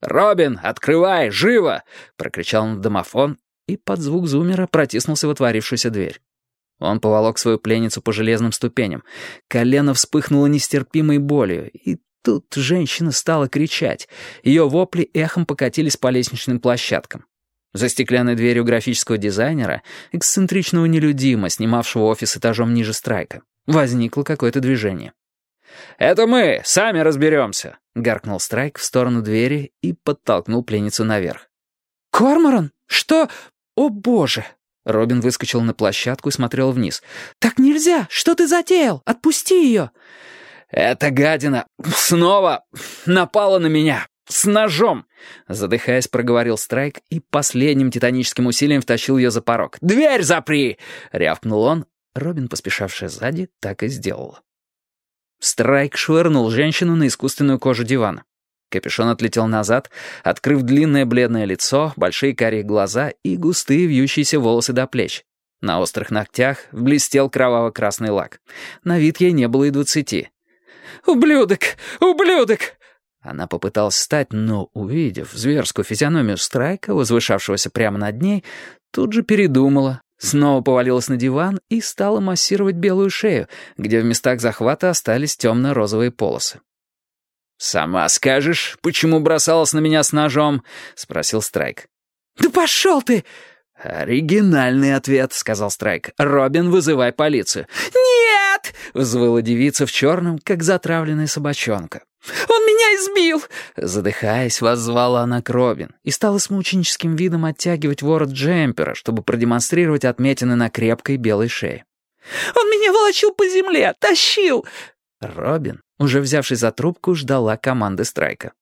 «Робин, открывай, живо!» — прокричал он в домофон и под звук зумера протиснулся в отворившуюся дверь. Он поволок свою пленницу по железным ступеням. Колено вспыхнуло нестерпимой болью, и тут женщина стала кричать. Ее вопли эхом покатились по лестничным площадкам. За стеклянной дверью графического дизайнера, эксцентричного нелюдима, снимавшего офис этажом ниже страйка, возникло какое-то движение. «Это мы, сами разберемся», — гаркнул Страйк в сторону двери и подтолкнул пленницу наверх. «Корморан? Что? О, боже!» Робин выскочил на площадку и смотрел вниз. «Так нельзя! Что ты затеял? Отпусти ее!» «Эта гадина снова напала на меня! С ножом!» Задыхаясь, проговорил Страйк и последним титаническим усилием втащил ее за порог. «Дверь запри!» — рявкнул он. Робин, поспешавшая сзади, так и сделала. Страйк швырнул женщину на искусственную кожу дивана. Капюшон отлетел назад, открыв длинное бледное лицо, большие карие глаза и густые вьющиеся волосы до плеч. На острых ногтях блестел кроваво-красный лак. На вид ей не было и двадцати. «Ублюдок! Ублюдок!» Она попыталась встать, но, увидев зверскую физиономию Страйка, возвышавшегося прямо над ней, тут же передумала, снова повалилась на диван и стала массировать белую шею, где в местах захвата остались темно-розовые полосы. «Сама скажешь, почему бросалась на меня с ножом?» — спросил Страйк. «Да пошел ты!» «Оригинальный ответ», — сказал Страйк. «Робин, вызывай полицию». «Нет!» — взвыла девица в черном, как затравленная собачонка. «Он меня избил!» Задыхаясь, воззвала она к Робин и стала с мученическим видом оттягивать ворот джемпера, чтобы продемонстрировать отметины на крепкой белой шее. «Он меня волочил по земле, тащил!» Робин, уже взявшись за трубку, ждала команды Страйка.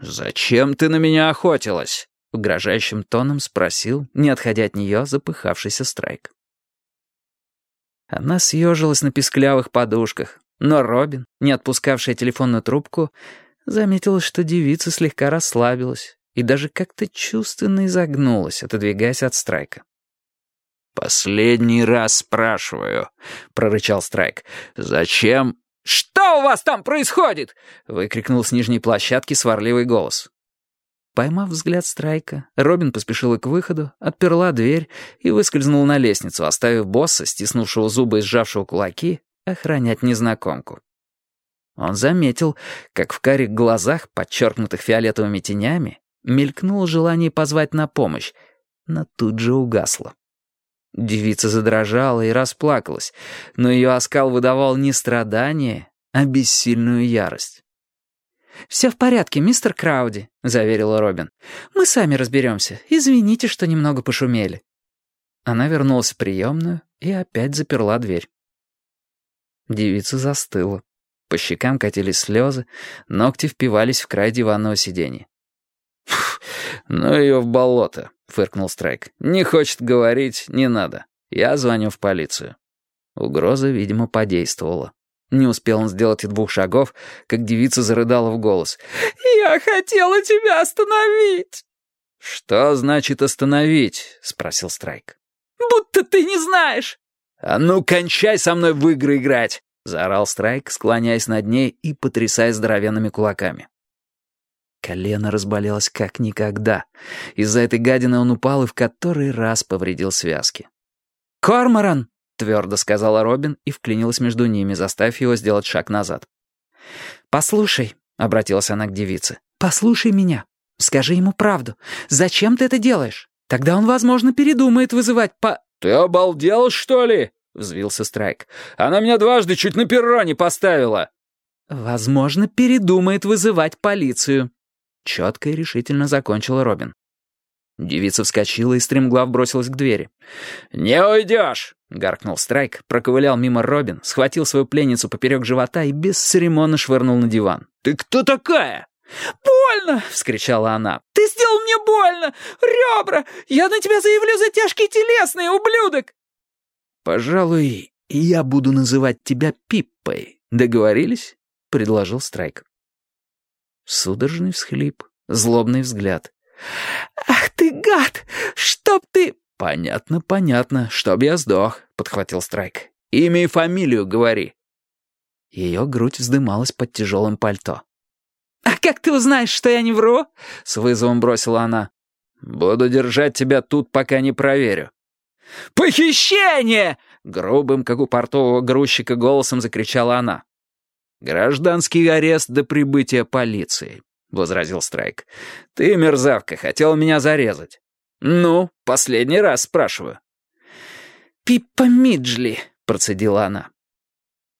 «Зачем ты на меня охотилась?» — угрожающим тоном спросил, не отходя от нее, запыхавшийся Страйк. Она съежилась на песклявых подушках, но Робин, не отпускавшая телефонную трубку, заметила, что девица слегка расслабилась и даже как-то чувственно изогнулась, отодвигаясь от Страйка. «Последний раз спрашиваю», — прорычал Страйк. «Зачем «Что у вас там происходит?» — выкрикнул с нижней площадки сварливый голос. Поймав взгляд Страйка, Робин поспешила к выходу, отперла дверь и выскользнула на лестницу, оставив босса, стиснувшего зубы и сжавшего кулаки, охранять незнакомку. Он заметил, как в карих глазах, подчеркнутых фиолетовыми тенями, мелькнуло желание позвать на помощь, но тут же угасло. Девица задрожала и расплакалась, но ее оскал выдавал не страдание, а бессильную ярость. «Все в порядке, мистер Крауди», — заверила Робин. «Мы сами разберемся. Извините, что немного пошумели». Она вернулась в приемную и опять заперла дверь. Девица застыла. По щекам катились слезы, ногти впивались в край диванного сиденья. «Ну ее в болото», — фыркнул Страйк. «Не хочет говорить, не надо. Я звоню в полицию». Угроза, видимо, подействовала. Не успел он сделать и двух шагов, как девица зарыдала в голос. «Я хотела тебя остановить!» «Что значит остановить?» — спросил Страйк. «Будто ты не знаешь!» «А ну, кончай со мной в игры играть!» — заорал Страйк, склоняясь над ней и потрясая здоровенными кулаками. Колено разболелось как никогда. Из-за этой гадины он упал и в который раз повредил связки. «Корморан!» — твердо сказала Робин и вклинилась между ними, заставив его сделать шаг назад. «Послушай», — обратилась она к девице, — «послушай меня. Скажи ему правду. Зачем ты это делаешь? Тогда он, возможно, передумает вызывать по...» «Ты обалдел, что ли?» — взвился Страйк. «Она меня дважды чуть на перроне поставила». «Возможно, передумает вызывать полицию», Четко и решительно закончила Робин. Девица вскочила и стремглав бросилась к двери. «Не уйдешь!» — гаркнул Страйк, проковылял мимо Робин, схватил свою пленницу поперек живота и бесцеремонно швырнул на диван. «Ты кто такая?» «Больно!» — вскричала она. «Ты сделал мне больно! Ребра! Я на тебя заявлю за тяжкие телесные, ублюдок!» «Пожалуй, я буду называть тебя Пиппой. Договорились?» — предложил Страйк. Судорожный всхлип, злобный взгляд. «Ах ты, гад! Чтоб ты...» «Понятно, понятно, чтоб я сдох», — подхватил Страйк. «Имя и фамилию говори». Ее грудь вздымалась под тяжелым пальто. «А как ты узнаешь, что я не вру?» — с вызовом бросила она. «Буду держать тебя тут, пока не проверю». «Похищение!» — грубым, как у портового грузчика, голосом закричала она. «Гражданский арест до прибытия полиции», — возразил Страйк. «Ты, мерзавка, хотел меня зарезать». «Ну, последний раз спрашиваю». «Пиппа Миджли», — процедила она.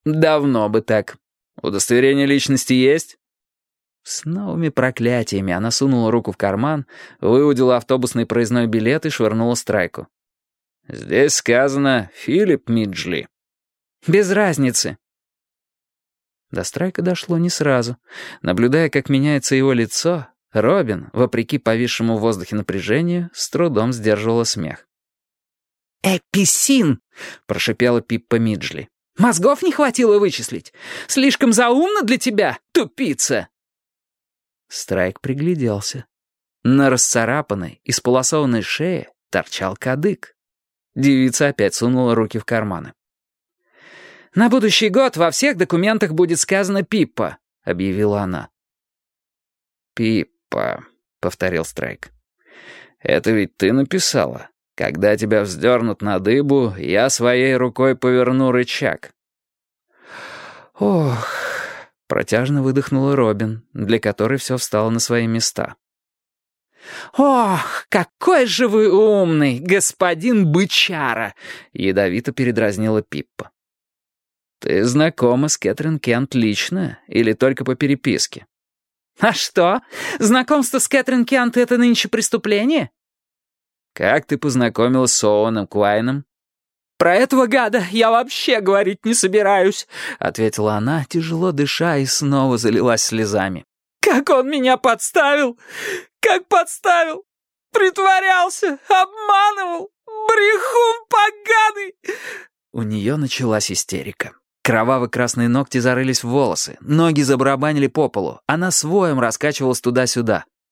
«Давно бы так. Удостоверение личности есть?» С новыми проклятиями она сунула руку в карман, выудила автобусный проездной билет и швырнула страйку. «Здесь сказано Филипп Миджли». «Без разницы». До страйка дошло не сразу. Наблюдая, как меняется его лицо, Робин, вопреки повисшему в воздухе напряжению, с трудом сдерживала смех. «Эписин!» — прошипела Пиппа Миджли. «Мозгов не хватило вычислить? Слишком заумно для тебя, тупица!» Страйк пригляделся. На расцарапанной, исполосованной шее торчал кадык. Девица опять сунула руки в карманы. «На будущий год во всех документах будет сказано «Пиппа», — объявила она. «Пиппа», — повторил Страйк. «Это ведь ты написала. Когда тебя вздернут на дыбу, я своей рукой поверну рычаг». «Ох...» Протяжно выдохнула Робин, для которой все встало на свои места. «Ох, какой же вы умный, господин бычара!» — ядовито передразнила Пиппа. «Ты знакома с Кэтрин Кент лично или только по переписке?» «А что, знакомство с Кэтрин Кент — это нынче преступление?» «Как ты познакомилась с Оуэном Куайном?» «Про этого гада я вообще говорить не собираюсь», — ответила она, тяжело дыша, и снова залилась слезами. «Как он меня подставил! Как подставил! Притворялся! Обманывал! Брехун поганый!» У нее началась истерика. Кроваво-красные ногти зарылись в волосы, ноги забарабанили по полу, она своем раскачивалась туда-сюда.